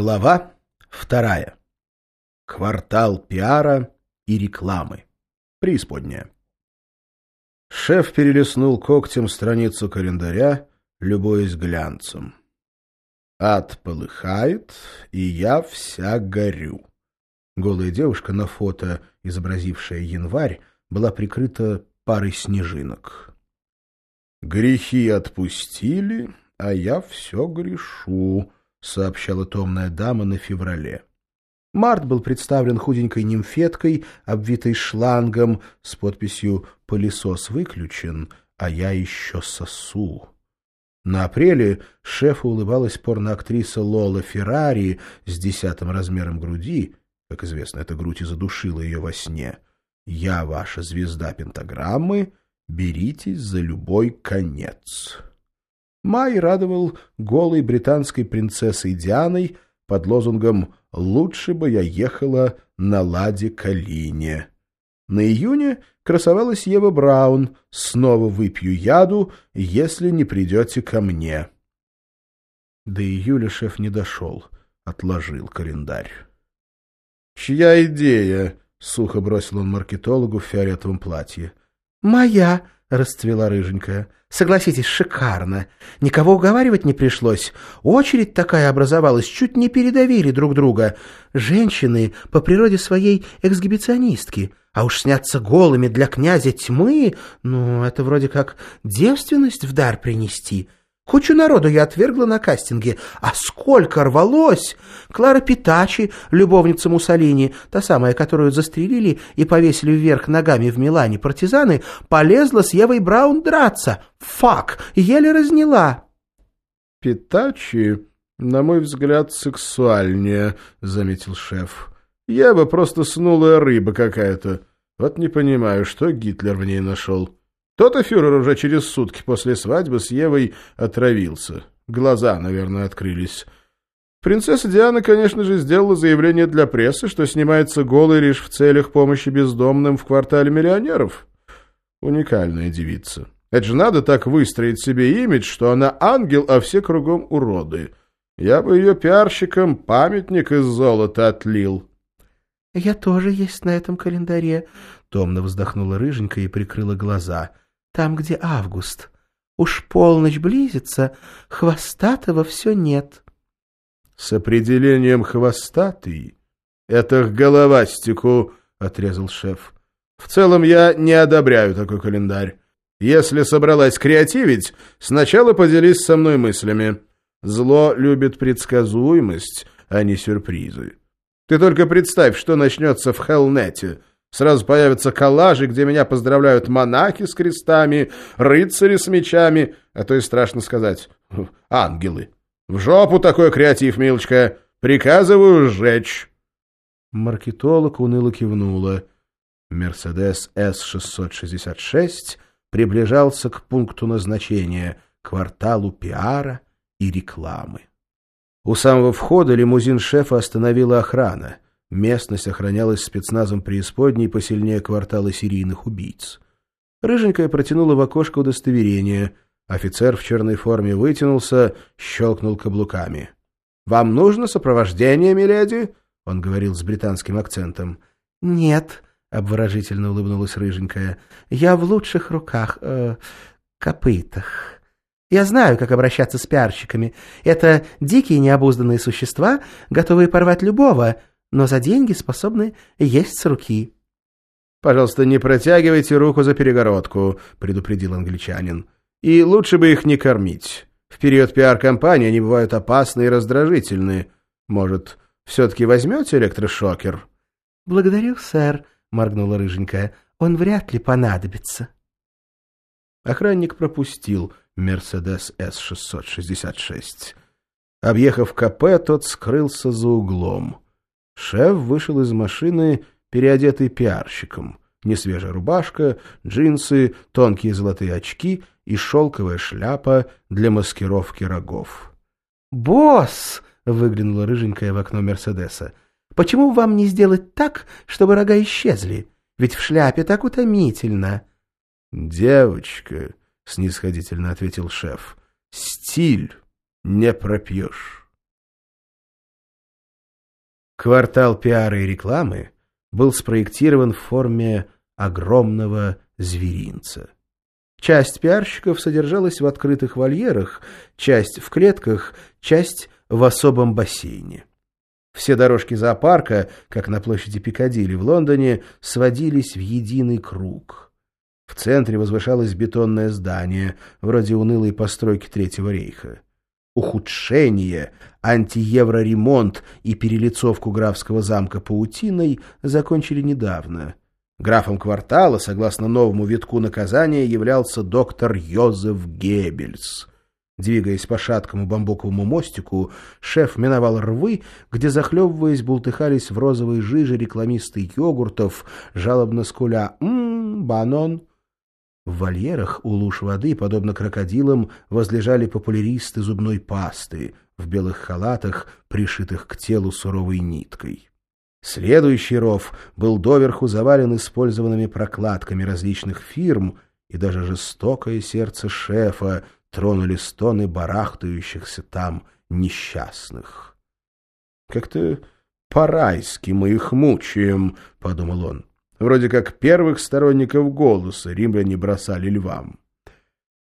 Глава вторая. Квартал пиара и рекламы. Преисподняя. Шеф перелистнул когтем страницу календаря, любуясь глянцем. Ад полыхает, и я вся горю. Голая девушка на фото, изобразившая январь, была прикрыта парой снежинок. Грехи отпустили, а я все грешу — сообщала томная дама на феврале. Март был представлен худенькой нимфеткой, обвитой шлангом, с подписью «Пылесос выключен, а я еще сосу». На апреле шефу улыбалась порноактриса Лола Феррари с десятым размером груди. Как известно, эта грудь и задушила ее во сне. «Я ваша звезда пентаграммы, беритесь за любой конец». Май радовал голой британской принцессой Дианой под лозунгом «Лучше бы я ехала на ладе Калине». На июне красовалась Ева Браун «Снова выпью яду, если не придете ко мне». До июля шеф не дошел, отложил календарь. «Чья идея?» — сухо бросил он маркетологу в фиолетовом платье. «Моя!» — расцвела рыженькая. Согласитесь, шикарно. Никого уговаривать не пришлось. Очередь такая образовалась, чуть не передавили друг друга. Женщины по природе своей эксгибиционистки. А уж сняться голыми для князя тьмы, ну, это вроде как девственность в дар принести. Кучу народу я отвергла на кастинге, а сколько рвалось! Клара Питачи, любовница Муссолини, та самая, которую застрелили и повесили вверх ногами в Милане партизаны, полезла с Евой Браун драться. Фак! Еле разняла. — Питачи, на мой взгляд, сексуальнее, — заметил шеф. — Ева просто снулая рыба какая-то. Вот не понимаю, что Гитлер в ней нашел. — то-то фюрер уже через сутки после свадьбы с Евой отравился. Глаза, наверное, открылись. Принцесса Диана, конечно же, сделала заявление для прессы, что снимается голой лишь в целях помощи бездомным в квартале миллионеров. Уникальная девица. Это же надо так выстроить себе имидж, что она ангел, а все кругом уроды. Я бы ее пиарщикам памятник из золота отлил. — Я тоже есть на этом календаре, — томно вздохнула рыженька и прикрыла глаза — там, где август. Уж полночь близится, хвостатого все нет. — С определением хвостатый — это к головастику, — отрезал шеф. — В целом я не одобряю такой календарь. Если собралась креативить, сначала поделись со мной мыслями. Зло любит предсказуемость, а не сюрпризы. Ты только представь, что начнется в Хелнете. Сразу появятся коллажи, где меня поздравляют монахи с крестами, рыцари с мечами, а то и страшно сказать, ангелы. В жопу такой креатив, милочка. Приказываю сжечь. Маркетолог уныло кивнула. Мерседес С-666 приближался к пункту назначения, кварталу пиара и рекламы. У самого входа лимузин шефа остановила охрана — Местность охранялась спецназом преисподней посильнее квартала серийных убийц. Рыженькая протянула в окошко удостоверение. Офицер в черной форме вытянулся, щелкнул каблуками. — Вам нужно сопровождение, миледи? — он говорил с британским акцентом. — Нет, — обворожительно улыбнулась Рыженькая. — Я в лучших руках, э, копытах. Я знаю, как обращаться с пиарщиками. Это дикие необузданные существа, готовые порвать любого, но за деньги способны есть с руки. — Пожалуйста, не протягивайте руку за перегородку, — предупредил англичанин. — И лучше бы их не кормить. В период пиар-компании они бывают опасны и раздражительны. Может, все-таки возьмете электрошокер? — Благодарю, сэр, — моргнула рыженькая. — Он вряд ли понадобится. Охранник пропустил «Мерседес С-666». Объехав КП, тот скрылся за углом. Шеф вышел из машины, переодетый пиарщиком. Несвежая рубашка, джинсы, тонкие золотые очки и шелковая шляпа для маскировки рогов. «Босс!» — выглянула рыженькая в окно Мерседеса. «Почему вам не сделать так, чтобы рога исчезли? Ведь в шляпе так утомительно». «Девочка», — снисходительно ответил шеф, — «стиль не пропьешь». Квартал пиара и рекламы был спроектирован в форме огромного зверинца. Часть пиарщиков содержалась в открытых вольерах, часть в клетках, часть в особом бассейне. Все дорожки зоопарка, как на площади Пикадилли в Лондоне, сводились в единый круг. В центре возвышалось бетонное здание, вроде унылой постройки Третьего рейха. Ухудшение, антиевроремонт и перелицовку графского замка паутиной закончили недавно. Графом квартала, согласно новому витку наказания, являлся доктор Йозеф Геббельс. Двигаясь по шаткому бамбуковому мостику, шеф миновал рвы, где, захлебываясь, бултыхались в розовой жиже рекламисты йогуртов, жалобно скуля «Ммм, банон». В вольерах у луж воды, подобно крокодилам, возлежали популяристы зубной пасты в белых халатах, пришитых к телу суровой ниткой. Следующий ров был доверху завален использованными прокладками различных фирм, и даже жестокое сердце шефа — тронули стоны барахтающихся там несчастных. «Как-то по-райски мы их мучаем», — подумал он. «Вроде как первых сторонников голоса римляне бросали львам.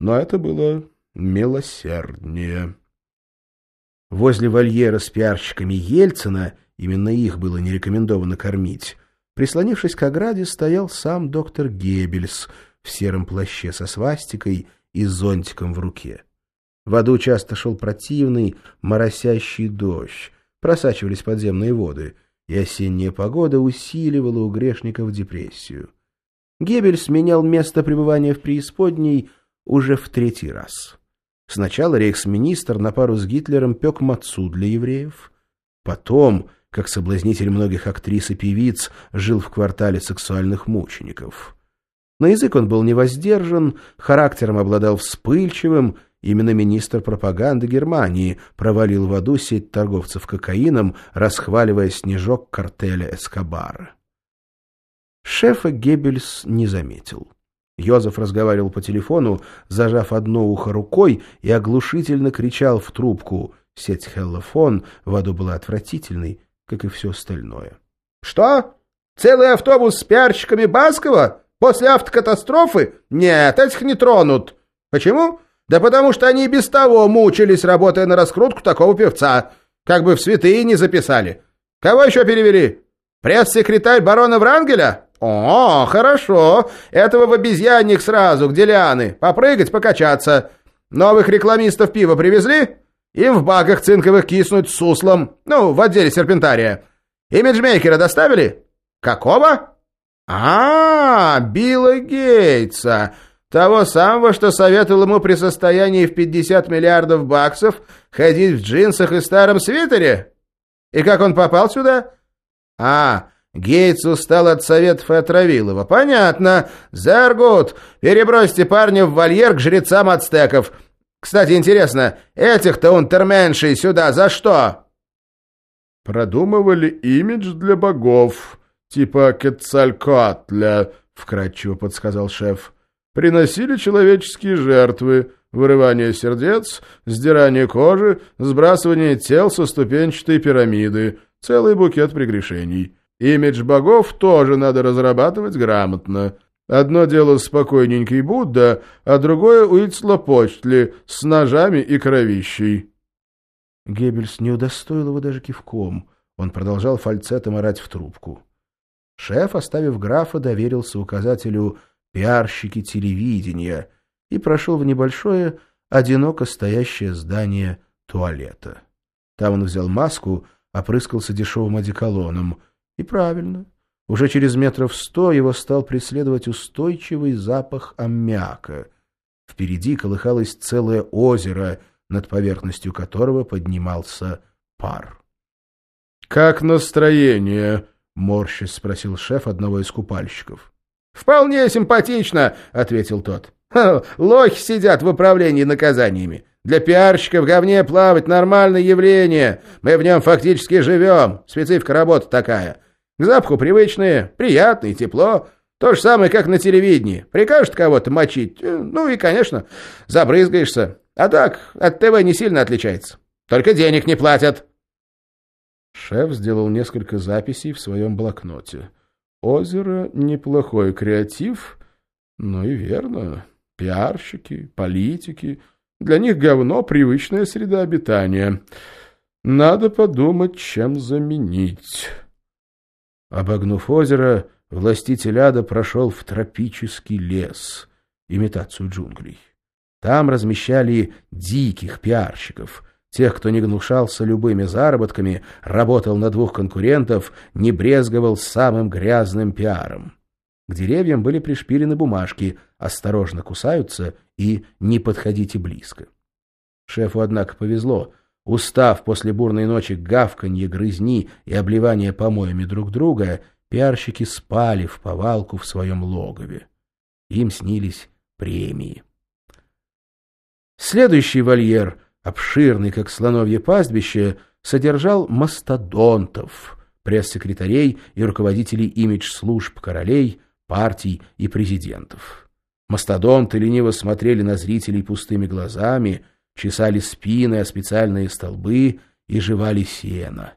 Но это было милосерднее». Возле вольера с пиарщиками Ельцина, именно их было не рекомендовано кормить, прислонившись к ограде, стоял сам доктор Геббельс в сером плаще со свастикой — и зонтиком в руке. В аду часто шел противный, моросящий дождь, просачивались подземные воды, и осенняя погода усиливала у грешников депрессию. Геббель сменял место пребывания в преисподней уже в третий раз. Сначала рейхсминистр на пару с Гитлером пек мацу для евреев. Потом, как соблазнитель многих актрис и певиц, жил в квартале сексуальных мучеников. На язык он был невоздержан, характером обладал вспыльчивым, именно министр пропаганды Германии провалил в аду сеть торговцев кокаином, расхваливая снежок картеля Эскобара. Шефа Геббельс не заметил. Йозеф разговаривал по телефону, зажав одно ухо рукой, и оглушительно кричал в трубку. Сеть Хеллофон в аду была отвратительной, как и все остальное. — Что? Целый автобус с пиарщиками Баскова? После автокатастрофы? Нет, этих не тронут. Почему? Да потому что они без того мучились, работая на раскрутку такого певца. Как бы в святые не записали. Кого еще перевели? Пресс-секретарь барона Врангеля? О, хорошо. Этого в обезьянник сразу, где лианы. Попрыгать, покачаться. Новых рекламистов пива привезли? Им в баках цинковых киснуть с суслом. Ну, в отделе серпентария. Имиджмейкера доставили? Какого? А, Билла Гейтса, того самого, что советовал ему при состоянии в 50 миллиардов баксов ходить в джинсах и старом свитере? И как он попал сюда? А, Гейтс устал от советов и отравил его. Понятно. Зергут, перебросьте парня в вольер к жрецам ацтеков. Кстати, интересно, этих-то унтерменшей сюда за что? Продумывали имидж для богов, «Типа Кецалькоатля», — вкратчиво подсказал шеф. «Приносили человеческие жертвы, вырывание сердец, сдирание кожи, сбрасывание тел со ступенчатой пирамиды, целый букет прегрешений. Имидж богов тоже надо разрабатывать грамотно». Одно дело спокойненький Будда, а другое Уицлопочтли с ножами и кровищей. Геббельс не удостоил его даже кивком. Он продолжал фальцетом орать в трубку. Шеф, оставив графа, доверился указателю «пиарщики телевидения» и прошел в небольшое, одиноко стоящее здание туалета. Там он взял маску, опрыскался дешевым одеколоном. И правильно. Уже через метров сто его стал преследовать устойчивый запах аммиака. Впереди колыхалось целое озеро, над поверхностью которого поднимался пар. «Как настроение?» — морщись спросил шеф одного из купальщиков. — Вполне симпатично, — ответил тот. — Лохи сидят в управлении наказаниями. Для пиарщика в говне плавать — нормальное явление. Мы в нем фактически живем. Специфика работы такая. К запаху привычные, приятные, тепло. То же самое, как на телевидении. Прикажут кого-то мочить, э, ну и, конечно, забрызгаешься. А так, от ТВ не сильно отличается. Только денег не платят. Шеф сделал несколько записей в своем блокноте. Озеро — неплохой креатив, но и верно. Пиарщики, политики. Для них говно — привычная среда обитания. Надо подумать, чем заменить. Обогнув озеро, властитель ада прошел в тропический лес, имитацию джунглей. Там размещали диких пиарщиков, тех, кто не гнушался любыми заработками, работал на двух конкурентов, не брезговал самым грязным пиаром. К деревьям были пришпилены бумажки «Осторожно кусаются» и «Не подходите близко». Шефу, однако, повезло. Устав после бурной ночи гавканье, грызни и обливания помоями друг друга, пиарщики спали в повалку в своем логове. Им снились премии. Следующий вольер, обширный, как слоновье пастбище, содержал мастодонтов, пресс-секретарей и руководителей имидж-служб королей, партий и президентов. Мастодонты лениво смотрели на зрителей пустыми глазами — чесали спины о специальные столбы и жевали сено.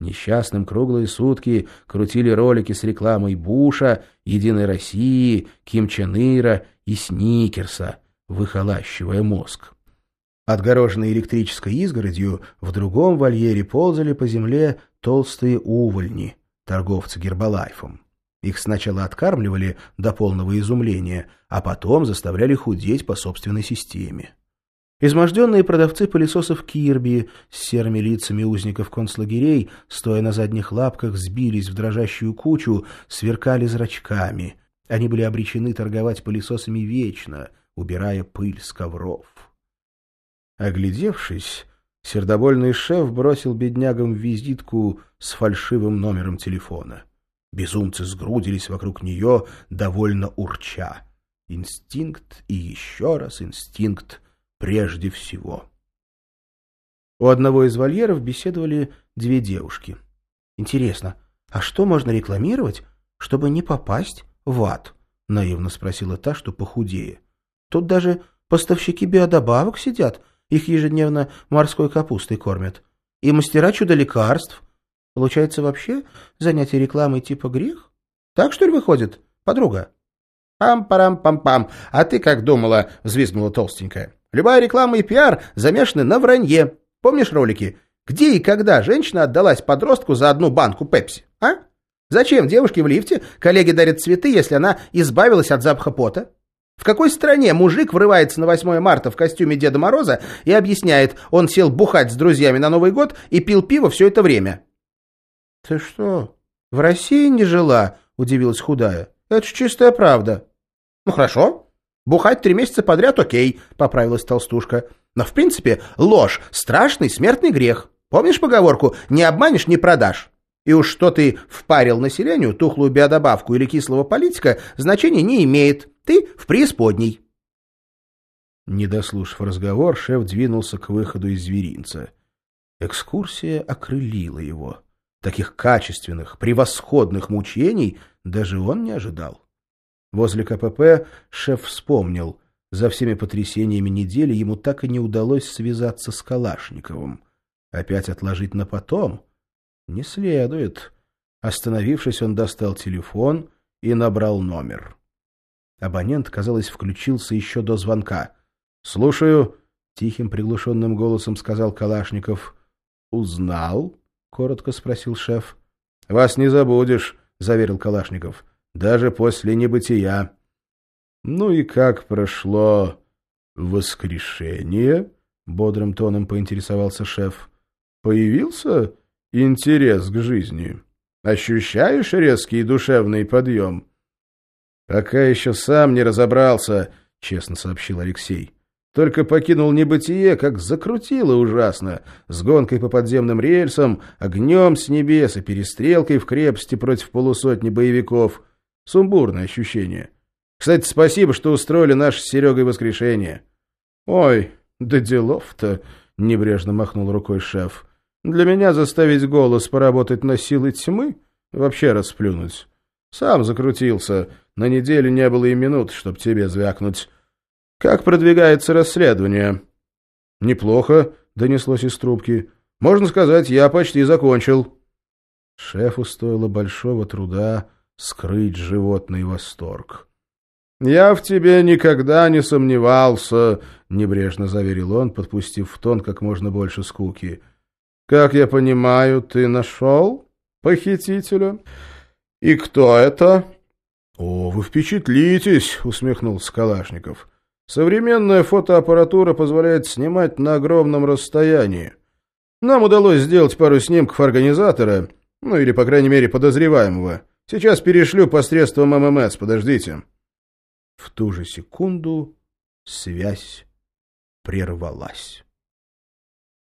Несчастным круглые сутки крутили ролики с рекламой Буша, Единой России, Ким Чен Ира и Сникерса, выхолащивая мозг. Отгороженные электрической изгородью, в другом вольере ползали по земле толстые увольни, торговцы гербалайфом. Их сначала откармливали до полного изумления, а потом заставляли худеть по собственной системе. Изможденные продавцы пылесосов Кирби с серыми лицами узников концлагерей, стоя на задних лапках, сбились в дрожащую кучу, сверкали зрачками. Они были обречены торговать пылесосами вечно, убирая пыль с ковров. Оглядевшись, сердобольный шеф бросил беднягам визитку с фальшивым номером телефона. Безумцы сгрудились вокруг нее, довольно урча. Инстинкт и еще раз инстинкт прежде всего. У одного из вольеров беседовали две девушки. «Интересно, а что можно рекламировать, чтобы не попасть в ад?» — наивно спросила та, что похудее. «Тут даже поставщики биодобавок сидят, их ежедневно морской капустой кормят. И мастера чудо-лекарств. Получается, вообще занятие рекламой типа грех? Так, что ли, выходит, подруга?» «Пам-парам-пам-пам, а ты как думала?» — взвизгнула толстенькая. Любая реклама и пиар замешаны на вранье. Помнишь ролики? Где и когда женщина отдалась подростку за одну банку пепси? А? Зачем девушке в лифте коллеги дарят цветы, если она избавилась от запаха пота? В какой стране мужик врывается на 8 марта в костюме Деда Мороза и объясняет, он сел бухать с друзьями на Новый год и пил пиво все это время? — Ты что, в России не жила? — удивилась худая. — Это ж чистая правда. — Ну хорошо, «Бухать три месяца подряд окей», — поправилась толстушка. «Но, в принципе, ложь — страшный смертный грех. Помнишь поговорку «не обманешь, не продашь»? И уж что ты впарил населению, тухлую биодобавку или кислого политика, значения не имеет. Ты в преисподней». Не дослушав разговор, шеф двинулся к выходу из зверинца. Экскурсия окрылила его. Таких качественных, превосходных мучений даже он не ожидал. Возле КПП шеф вспомнил. За всеми потрясениями недели ему так и не удалось связаться с Калашниковым. Опять отложить на потом? Не следует. Остановившись, он достал телефон и набрал номер. Абонент, казалось, включился еще до звонка. «Слушаю», — тихим приглушенным голосом сказал Калашников. «Узнал?» — коротко спросил шеф. «Вас не забудешь», — заверил Калашников даже после небытия. Ну и как прошло воскрешение? Бодрым тоном поинтересовался шеф. Появился интерес к жизни? Ощущаешь резкий душевный подъем? Пока еще сам не разобрался, честно сообщил Алексей. Только покинул небытие, как закрутило ужасно, с гонкой по подземным рельсам, огнем с небес и перестрелкой в крепости против полусотни боевиков — Сумбурное ощущение. Кстати, спасибо, что устроили наше с Серегой воскрешение. — Ой, да делов-то, — небрежно махнул рукой шеф. — Для меня заставить голос поработать на силы тьмы — вообще расплюнуть. Сам закрутился. На неделю не было и минут, чтоб тебе звякнуть. Как продвигается расследование? — Неплохо, — донеслось из трубки. Можно сказать, я почти закончил». Шефу стоило большого труда скрыть животный восторг. «Я в тебе никогда не сомневался», — небрежно заверил он, подпустив в тон как можно больше скуки. «Как я понимаю, ты нашел похитителя? И кто это?» «О, вы впечатлитесь», — усмехнулся Калашников. «Современная фотоаппаратура позволяет снимать на огромном расстоянии. Нам удалось сделать пару снимков организатора, ну или, по крайней мере, подозреваемого. Сейчас перешлю посредством ММС, подождите». В ту же секунду связь прервалась.